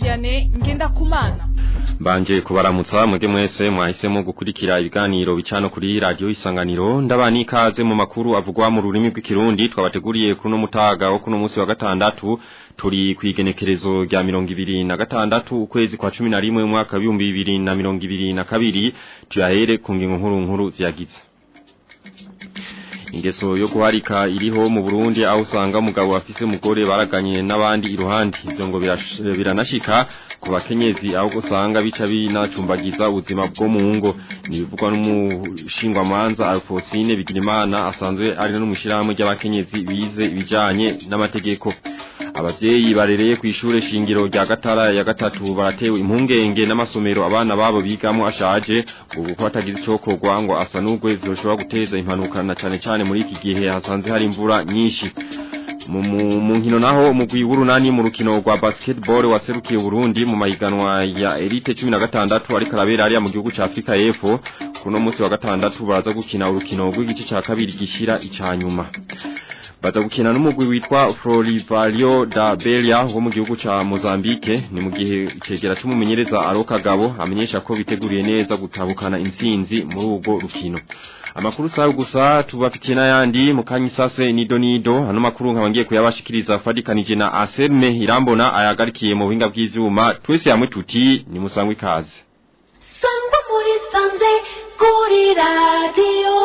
cyane ngendakumana mbanje kubaramutsa muge mwese mwahisemo gukurikira ibiganiro bicano kuri radio isanganiro ndabani ikaze mu makuru avugwa mu rurimi rw'ikirundi twabateguriye kuno mutaga wo kuno munsi wa gatandatu turi kwigenekerezo rya gatandatu ukwezi kwa cumi 11 mwaka wa 2022 tuyahere ku ngingo nkuru nkuru ziyagize ingeso yo guharika iriho mu Burundi aho usanga umugabo afise umugore baraganye n'abandi iruhande izo ngo biranashika ku bakenyezi aho usanga bica binacumbagiza ubuzima bwo mu ngo nibivugwa n'umushingwamanza Alphonsine Bigirimana asanzwe ari n'umushyirahamwe by’abakenyezi bize ibijyanye n'amategeko ababyeyi barereye ku ishuri shingiro rya gatara ya gatatu baratewe impungenge n'amasomero abana babo bigamo ashaje ubu ko atagira icyo kogwa ngo asa n'ubwo byoshobora guteza impanuka na cyane cyane muri iki gihe hasanze hari imvura nyinshi mu nkino naho umugwi w'urunani mu rukino rwa basketball waserukiye Burundi mu mahiganwa ya Elite 16 ariko arabera ari mu gihugu ca Afrika y'Epfo kuno munsi wa gatandatu baraza gukina urukino rw'igice ca kabiri gishira icanyuma baza gukina n'umugwi witwa Florivario da Belia wo mu gihugu cya Mozambique ni mu gihe cegera cy'umumenyereza Arokagabo amenyesha ko biteguriye neza gutabukana intsinzi muri ubwo rukino amakuru sa gusa tubafitiye n'ayandi mu kanyisase nido nido hano makuru nkabangiye kuyabashikiriza fadikanije na Aselme Irambona ayagarikiye mu buhinga bw’izuma, twese hamwe tuti ni musangwe kaze Sangwa muri sanze kuri radio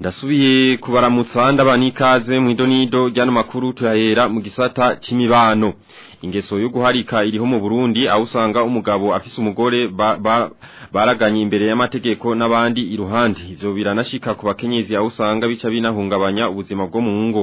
ndasubiye kubaramutsa abandi mu idonido ry'ano makuru tuyahera mu gisata cy'imibano ingeso yo guharika iriho mu Burundi aho usanga umugabo afise umugore baraganye imbere y'amategeko n'abandi iruhande ivyo biranashika ku bakenyezi aho usanga bica binahungabanya ubuzima bwo mu ngo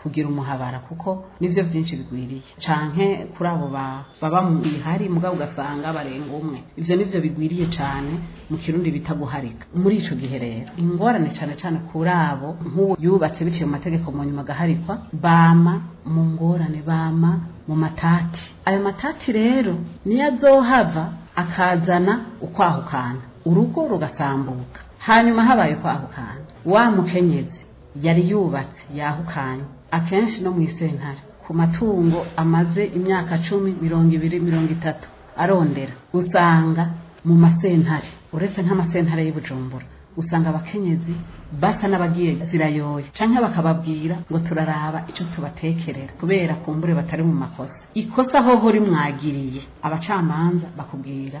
kugira umuhabara kuko nibyo byinshi bigwiriye canke kuri abo baba mu bihari mugabo ugasanga barenga umwe ivyo nivyo bigwiriye cyane mu kirundi bita guharika muri ico gihe rero ingorane cyane cyane kuri abo nk'uwo yubatse biciye mu mategeko mu nyuma agaharikwa bama mu ngorane bama mu matati ayo matati rero niyo azohava akazana ukwahukana urugo rugatambuka hanyuma habaye kwahukana wa mukenyezi yari yubatse yahukanye akenshi no mu isentare ku matungo amaze imyaka cumi mirongo ibiri mirongo itatu arondera usanga mu masentare uretse nk'amasentare y'ubujumbura usanga abakenyezi basa n'abagiye zirayoye canke bakababwira ngo turaraba icyo tubatekerera kubera ku kumbure batari mu makosa ikosa hoho rimwagiriye abacamanza bakubwira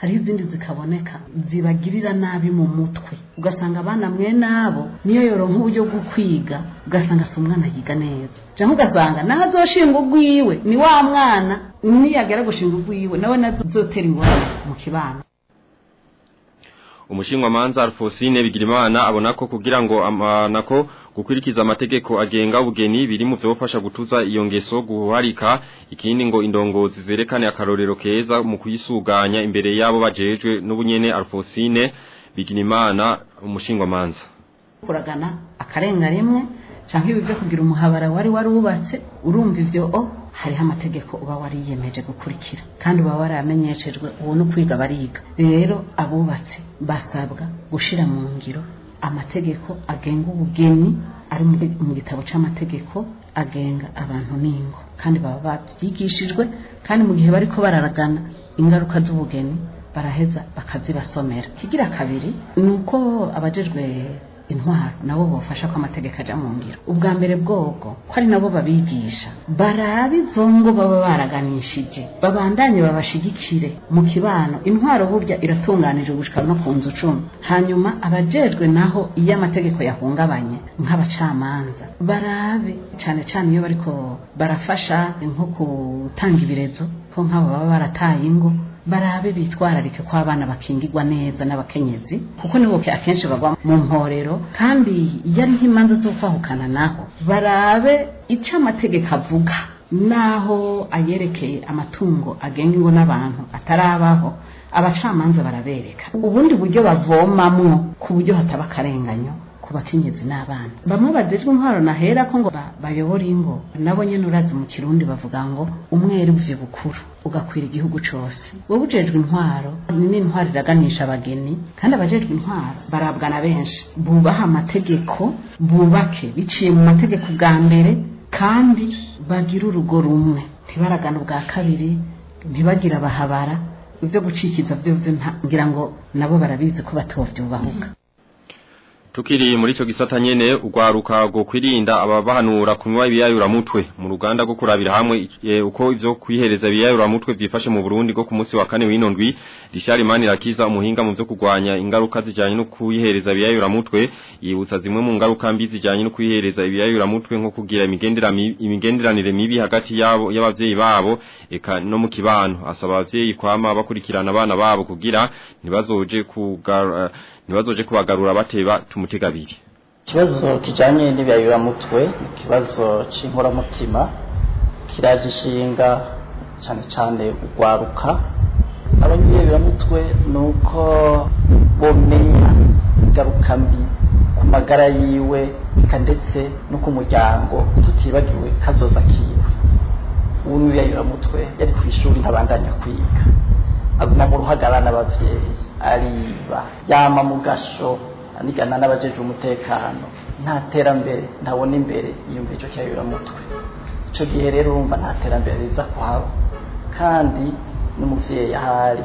hari izindi zikaboneka zibagirira nabi mu mutwe ugasanga abana mwe nabo niyo yoronka uburyo bwo kwiga ugasanga si umwana yiga neza cyangwa ugasanga naho ugwiwe ni wa mwana niyagera gushinga urwiwe nawe nazozotera ingorane mu kibano umushingwamanza Alphosine Bigirimana abona ko kugira ngo amanako gukwirikiza amategeko agenga ubugeni biri mu byofasha gutuza iyo ngeso guharika ikindi ngo indongozi zerekane akarorero keza mu kuyisuganya imbere yabo bajejwe n'ubunyene Alphosine Bigirimana umushingwamanza kuragana akarenga rimwe cyangwa ibyo kugira umuhabara wari warubatse urumva ivyo oh hariho amategeko uba wariyemeje gukurikira kandi uba waramenyeshejwe ubu no kwiga bariga rero abubatsi basabwa gushyira mu ngiro amategeko agenga ubugeni ari mu gitabo cy'amategeko agenga abantu n'ingo kandi baba babyigishijwe kandi mu gihe bari ko bararagana ingaruka z'ubugeni baraheza bakazibasomera kigira kabiri ni uko abajejwe intwaro nabo bafasha ko amategeko ajya mu ngiro ubwa mbere bwoko ko ari nabo babigisha barabe izo ngo baba baraganishije babandanye babashyigikire mu kibano intwaro burya iratunganije gushika no ku nzu cumi hanyuma abajejwe naho iyo amategeko yahungabanye nk'abacamanza barabe cyane cyane iyo bariko barafasha nko gutanga ibirezo ko nk'abo baba barataye ingo barabe bitwararike ko abana bakingirwa neza n'abakenyezi kuko nibuke akenshi bagwa mu mporero kandi iyo ariho imanza zo kwahukana naho barabe icyo amategeko avuga n'aho ayerekeye amatungo agengwa n'abantu atarabaho abacamanza barabereka ubundi buryo bavomamo ku buryo hataba akarenganyo ku bakenyezi n'abana bamwe bajejwe intwaro nahera ko ngo bayobore ingo nabo nyene urazi mu kirundi bavuga ngo umwere uvuye bukuru ugakwira igihugu cyose wowe ujejwe intwaro n'intwaro iraganisha abageni kandi abajejwe intwaro barabwa na benshi bubaha amategeko bubake biciye mu mategeko bwa mbere kandi bagira urugo rumwe ntibaragane ubwa kabiri ntibagire abahabara ibyo gucikiza byo ngira ngo nabo barabizi ko batobyubahuka tukiri muri cyo gisata nyene urwaruka rwo kwirinda ababahanura kunywa ibiyayura mutwe mu ruganda rwo kurabira hamwe eh, uko ivyo kwihereza ibiyayura mutwe vyifashe mu Burundi go ku munsi wa kane winondwi Richard Manirakiza umuhinga mu byo kugwanya ingaruka zijanye no kuyihereza ibiyayura mutwe yibutsa zimwe mu ngaruka mbi zijanye no kuyihereza ibiyayura mutwe nko kugira imigenderanire mibi hagati yabo y'abavyeyi babo eka no mu kibano asaba abavyeyi kwama bakurikirana abana babo kugira ntibazoje kugara ntibazoje kubagarura bateba tumutega abiri ikibazo kijyanye n'ibyayuramutwe ni ikibazo cy'inkoramutima kiraje ishinga cyane cyane urwaruka abanyuramutwe ni uko bomenya ingaruka mbi ku magara yiwe ndetse no ku muryango tutibagiwe kazoza kiwe ubu mutwe yari ku ishuri ntabandanya kwiga aguma mu ruhagarara n'ababyeyi ariba yama mu gasho anigana n'abajeje umutekano nta terambere ntabona imbere yumva icyo cyayura mutwe icyo gihe rero urumva nta terambere riza kuhaba kandi n'umubyeyi ahari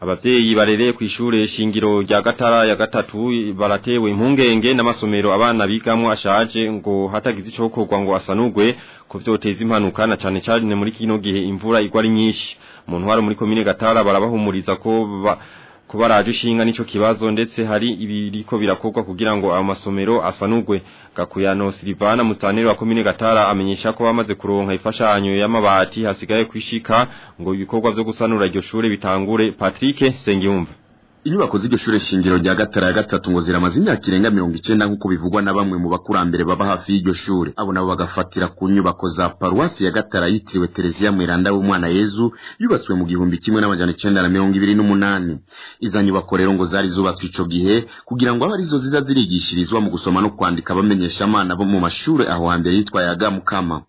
abavyeyi barereye ku ishure shingiro rya gatara ya gatatu baratewe impungenge n'amasomero abana bigamwo ashaje ngo hatagize ico kokwa ngo asanurwe ku vyoteza impanuka na cane cane muri kino gihe imvura igwa ari nyinshi mu ntwaro muri komine gatara barabahumuriza ko kuba raje ishinga n'icyo kibazo ndetse hari ibiriko birakogwa kugira ngo amasomero asanurwe gakuyano silivana mustanero wa komine Gatara amenyesha ko bamaze kuronka ifashanyo y'amabati hasigaye kwishika ngo ibikorwa byo gusanura iryo shure bitangure Patrick Sengiyumva inyubako z'iryo shure shingiro rya gatara ya gatatu ngo ziramaze imyaka irenga mirongo nk'uko bivugwa na bamwe mu bakurambere baba hafi y'iryo shure abo nabo bagafatira ku nyubako za paruwasi ya gatara yitiriwe tereziya Mwiranda w'umwana yezu yubatswe mu gihumbi kimwe n'amajyana icenda na mirongo ibiri n'umunani iza nyubako rero ngo zari zubatswe ico gihe kugira ngo abe zo ziza zirigishirizwa mu gusoma no kwandika bamenyesha amana bo mu mashure aho hambere yitwa yaga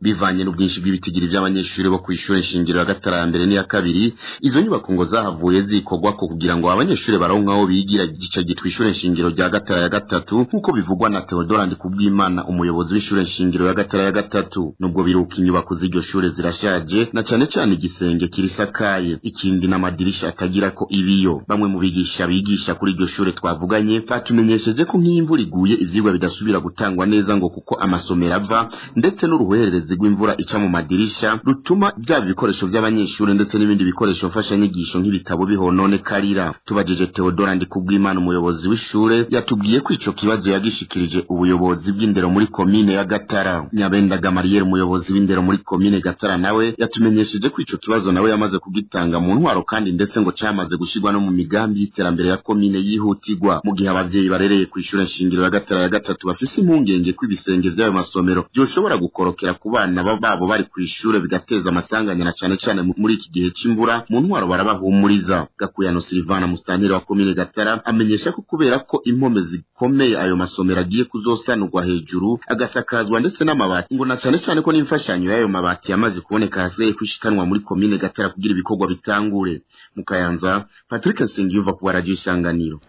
bivanye n'ubwinshi bw'ibitigiri by'abanyeshure bo kw'ishure shingiro ya gatara ya mbere n'iya kabiri izo nyubako ngo zahavuye zikorwako kugira ngo abanyeshure baronka aho bigira igice gitwa ishure shingiro rya gatara ya gatatu nk'uko bivugwa na Theodora Ndikubwimana umuyobozi w'ishure shingiro ya gatara ya gatatu nubwo biruka inyubako z'iryo shure zirashaje na cyane cyane igisenge kirisakaye ikindi n'amadirisha atagira ko ibiyo bamwe mu bigisha bigisha kuri iryo shure twavuganye batumenyesheje ko nk'imvura iguye ivyigwa bidasubira gutangwa neza ngo kuko amasomero ava ndetse n'uruhererezi rw'imvura ica mu madirisha rutuma byaba ibikoresho vy'abanyeshure ndetse n'ibindi bikoresho mfashanyigisho nk'ibitabo bihononekarira tubajije Theodora Ndikubwimana umuyobozi w'ishure yatubwiye ko ico kibazo yagishikirije ubuyobozi bw'indero muri komine ya Gatara Nyabenda Gamariel umuyobozi w'indero muri komine Gatara nawe yatumenyesheje ko ico kibazo nawe yamaze kugitanga mu ntwaro kandi ndetse ngo camaze gushirwa no mu migambi y'iterambere ya komine yihutigwa mu gihe abavyeyi barereye ku ishure nshingiro ya Gatara ya gatatu bafise impungenge ko ibisenge vy'ayo masomero vyoshobora gukorokera ku bana babo bari ku ishure bigateza amasanganya na cyane cyane muri iki gihe c'imvura mu ntwaro barabahumuriza Gakuyano Silvana Mustanire wa komine Gatara amenyesha ko kubera ko impome zikomeye ayo masomero agiye kuzosanurwa hejuru agasakazwa ndetse n'amabati ngo na cane cane ko n'imfashanyo y'ayo mabati yamaze kuboneka hasigaye kwishikanwa muri komine Gatara kugira ibikorwa bitangure mu Kayanza Patrick Sengiyumva ku Radio Isanganiro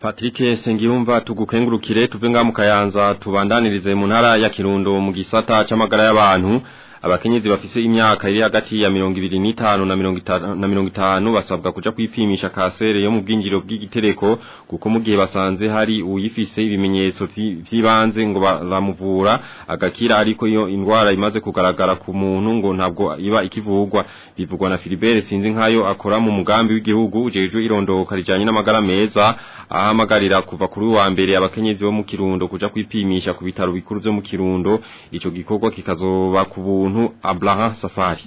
Patrick Sengiyumva tugukengurukire tuve ngaha tubandanirize mu ntara ya Kirundo mu gisata c'amagara y'abantu abakenyezi bafise imyaka iri hagati ya mirongo ibiri n'itanu na mirongo itanu basabwa kuja kwipimisha kanseri yo mu bwinjiriro bw'igitereko kuko mu gihe basanze hari uyifise ibimenyetso by'ibanze ngo bamuvura agakira ariko iyo indwara imaze kugaragara ku muntu ngo ntabwo iba ikivugwa bivugwa na Philibert sinzi nkayo akora mu mugambi w'igihugu ujejwe irondoka rijanye n'amagara meza ahamagarira kuva kuri wa mbere abakenyezi bo mu Kirundo kuja kwipimisha ku bitaro bikuru byo mu Kirundo ico gikorwa kikazoba ku umuntu Abraham Safari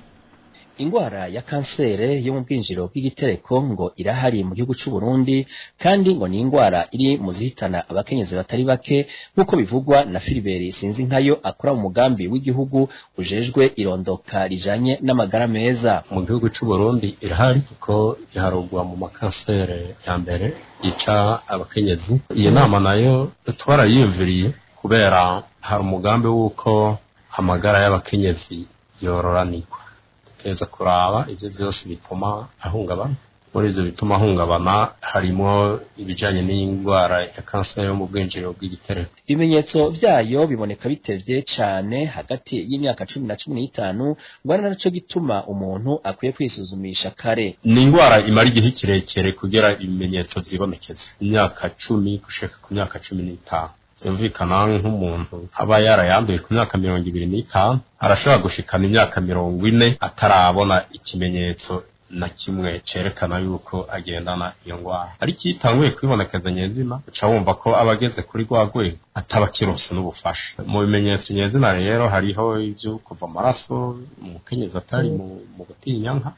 ingwara ya kansere yo mu bwinjiro bw'igitereko ngo irahari mu gihugu cy'u Burundi kandi ngo ni ingwara iri mu zihitana abakenyezi batari bake nk'uko bivugwa na filiberi sinzi nkayo akora mu mugambi w'igihugu ujejwe irondoka rijanye n'amagara meza mu gihugu cy'u Burundi irahari ko iharugwa mu makansere ya mbere yica abakenyezi iyi nama nayo twarayiyumviriye kubera hari umugambi w'uko amagara y'abakenyezi yororanirwa dutegereza kuraba ibyo byose bituma ahungabana muri ibyo bituma ahungabana harimo ibijyanye n'indwara ya kanseri yo mu bwinjiriro bw'igitereko ibimenyetso byayo biboneka bitebye cyane hagati y'imyaka cumi na cumi n'itanu ngo ari nacyo gituma umuntu akwiye kwisuzumisha kare ni indwara imara igihe kirekire kugira ibimenyetso byibonekeza imyaka cumi gushaka ku myaka cumi n'itanu zumvikana nk'umuntu aba yarayanduye ku myaka mirongo ibiri n'itanu arashobora gushikana imyaka mirongo ine atarabona ikimenyetso na kimwe cyerekana yuko agendana iyo ndwara ariko iyo itanguye kwibonekeza nyezina uca wumva ko aba ageze kuri rwa rwego ataba akironse n'ubufasha mu bimenyetso nyezina rero hariho ibyo kuva amaraso umukenyezi atari mu gutinya nka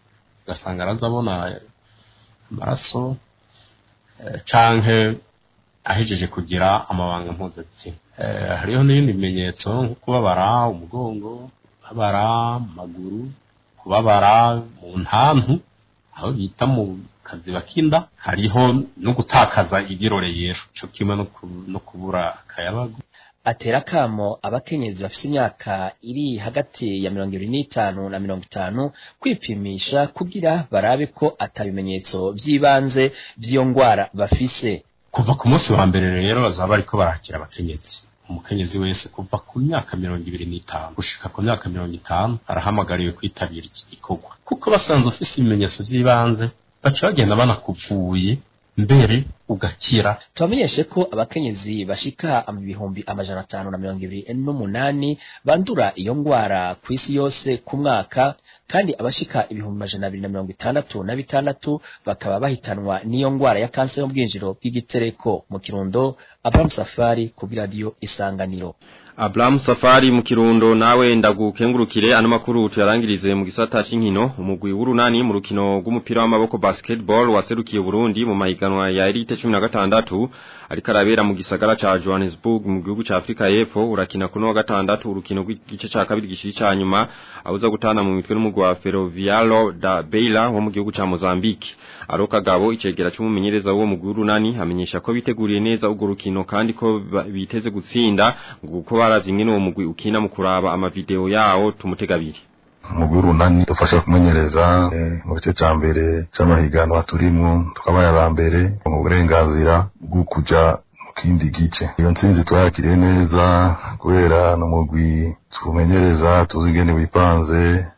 ugasanga arazabona amaraso eh, canke ahejeje kugira amabanga mpuzabitsina eh, hariho n'ibindi bimenyetso nko kubabara umugongo kubabara mu kubabara mu ntantu aho bita mu kazi bakinda hariho no gutakaza ibirore rero cyo kimwe no kubura akayabagu atera akamo abakenyezi bafite imyaka iri hagati ya mirongo ibiri n'itanu na mirongo itanu kwipimisha kugira barabe ko atabimenyetso by'ibanze by'iyo ndwara bafise kuva ku munsi wa mbere rero bazaba bariko barakira abakenyezi umukenyezi wese kuva ku myaka mirongo ibiri n'itanu gushika ku myaka mirongo itanu arahamagariwe kwitabira iki gikorwa kuko basanze ufise ibimenyetso vy'ibanze baca bagenda banakuvuye mbere ugakira tubamenyeshe ko abakenyezi bashika mu ibihumbi amajana atanu na mirongo ibiri n'umunani bandura iyo ndwara ku isi yose ku mwaka kandi abashika ibihumbi amajana abiri na mirongo itandatu na bitandatu bakaba bahitanwa n'iyo ndwara ya kanseri y'ubwinjiro bw'igitereko mu kirundo abrahamu safari kuri radiyo isanganiro Abraham Safari mu kirundo nawe ndagukengurukire ano makuru tuyarangirize mu gisata cy'inkino umugwi w'urunani mu rukino rw'umupira w'amaboko basketball waserukiye Burundi mu mahiganwa ya Elite 16 ariko arabera mu gisagara ca Johannesburg mu gihugu ca Afrika y'Epfo urakina kuno wa gatandatu urukino rw'igice ca kabiri gishyira ca nyuma abuza gutana mu mitwe n'umugwi wa Ferroviaro da Beira wo mu gihugu ca Mozambique aroka gabo icegera cy'umumenyereza wo muguru nani hamenyesha ko biteguriye neza ugo rukino kandi ko biteze gutsinda guko baravye ngene mugwi ukina mu kuraba ama video yawo tumutegabiri Muguru nani tufasha kumenyereza eh, mu gice cya mbere c'amahiganwa turimo tukabaye mbere mu burenganzira bwo kuja mu kindi gice iyo ntsinzi twayakiriye neza kubera no mugwi tumenyereza tuzigene wipanze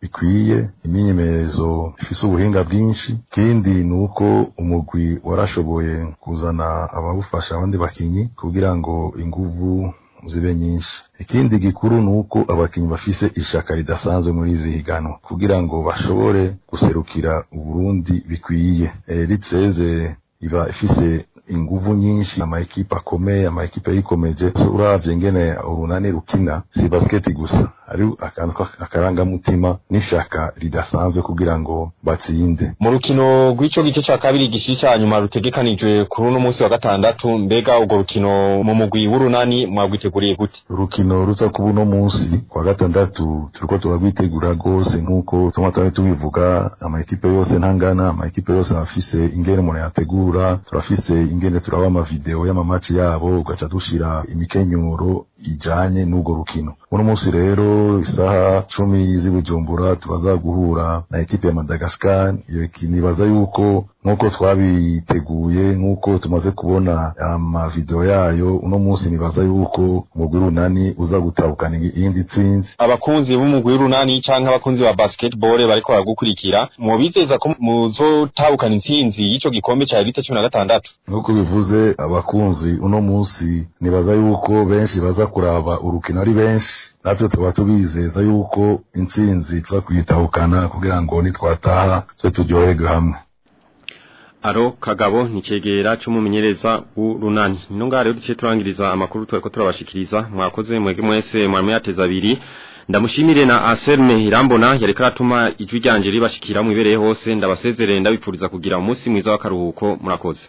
ikwiye imyimenyerezo ifise ubuhinga bwinshi kindi ni uko umugwi warashoboye kuzana abawufasha abandi bakinyi kugira ngo inguvu zibe nyinshi ikindi gikuru ni uko abakinnyi bafise ishaka ridasanzwe muri izi higanwa kugira ngo bashobore guserukira uburundi bikwiye e, iba ifise inguvu nyinshi amaekipe akomeye amaekipe ikomeje urabye ingene urunani rukina si basketi gusa ari akarangamutima n'ishyaka ridasanzwe kugira ngo batsinde mu rukino rw'icyo gice cya kabiri gishyira cya nyuma rutegekanijwe kuri uno munsi wa gatandatu mbega urwo rukino mu mugwi w'urunani mwawiteguriye gute urukino ruza kuba uno munsi kwa gatandatu turiko turarwitegura rwose nk'uko tumwe twari tubivuga amakipe yose ntangana amakipe yose afise ingene umuntu yategura turafise ingene turaba amavideo y'amamaci yabo ugaca dushira imikenyuro bijyanye n'urwo rukino uno munsi rero isaha cumi z'i bujumbura guhura na ekipe ya madagascar iyo nibaza yuko nk'uko twabiteguye nk'uko tumaze kubona amavido yayo uno munsi nibaza yuko umugwi w'urunani uza gutahukana iyindi tsinzi abakunzi b'umugwi runani cyangwa abakunzi ba basketball bariko gukurikira mubizeza ko muzotahukana intsinzi yicyo gikombe ca elite cumi na gatandatu nk'uko bivuze abakunzi uno munsi nibaza yuko benshi baza kuraba urukino ari benshi natwe tukaba tubizeza yuko intsinzi twa kwitahukana kugira ngo nitwataha twe tujyohege hamwe aro kagabo nikegera urunani w'urunani ngare uduce turangiriza amakuru twako turabashikiriza mwakoze mwege mwese mwarimo yateza biri ndamushimire na Aselme Irambona yari karatuma ijwi ryanje ribashikira mu ibereye hose ndabasezerere ndabipfuriza kugira umunsi mwiza wa karuhuko murakoze